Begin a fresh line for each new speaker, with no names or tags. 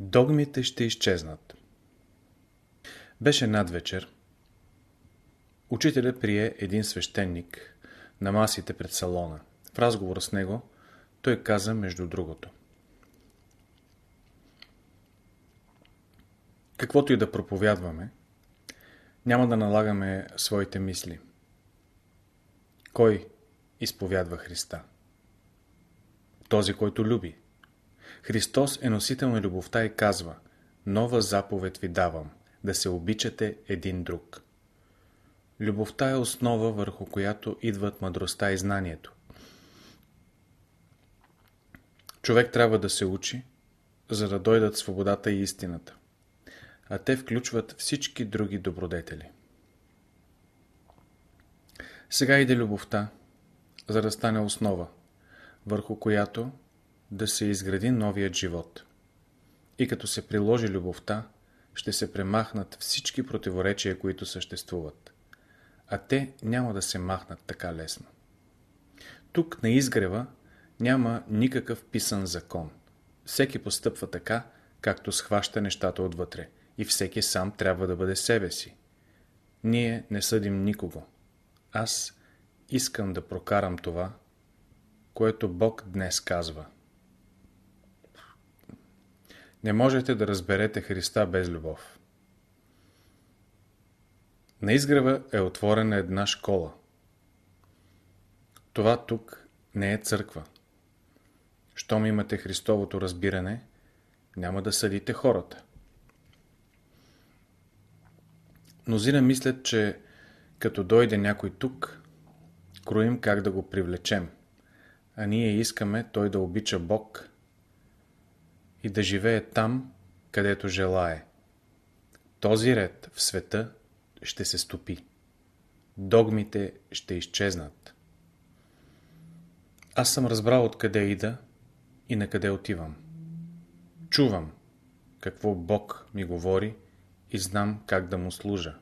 Догмите ще изчезнат. Беше надвечер. Учителя прие един свещеник на масите пред салона. В разговора с него той каза между другото. Каквото и да проповядваме, няма да налагаме своите мисли. Кой изповядва Христа? Този, който люби. Христос е носител на любовта и казва Нова заповед ви давам, да се обичате един друг. Любовта е основа, върху която идват мъдростта и знанието. Човек трябва да се учи, за да дойдат свободата и истината, а те включват всички други добродетели. Сега иде любовта, за да стане основа, върху която да се изгради новият живот. И като се приложи любовта, ще се премахнат всички противоречия, които съществуват. А те няма да се махнат така лесно. Тук на изгрева няма никакъв писан закон. Всеки постъпва така, както схваща нещата отвътре. И всеки сам трябва да бъде себе си. Ние не съдим никого. Аз искам да прокарам това, което Бог днес казва. Не можете да разберете Христа без любов. На изгрева е отворена една школа. Това тук не е църква. Щом имате Христовото разбиране, няма да съдите хората. Мнозина мислят, че като дойде някой тук, кроим как да го привлечем, а ние искаме той да обича Бог и да живее там, където желае. Този ред в света ще се стопи. Догмите ще изчезнат. Аз съм разбрал откъде ида и на къде отивам. Чувам какво Бог ми говори и знам как да му служа.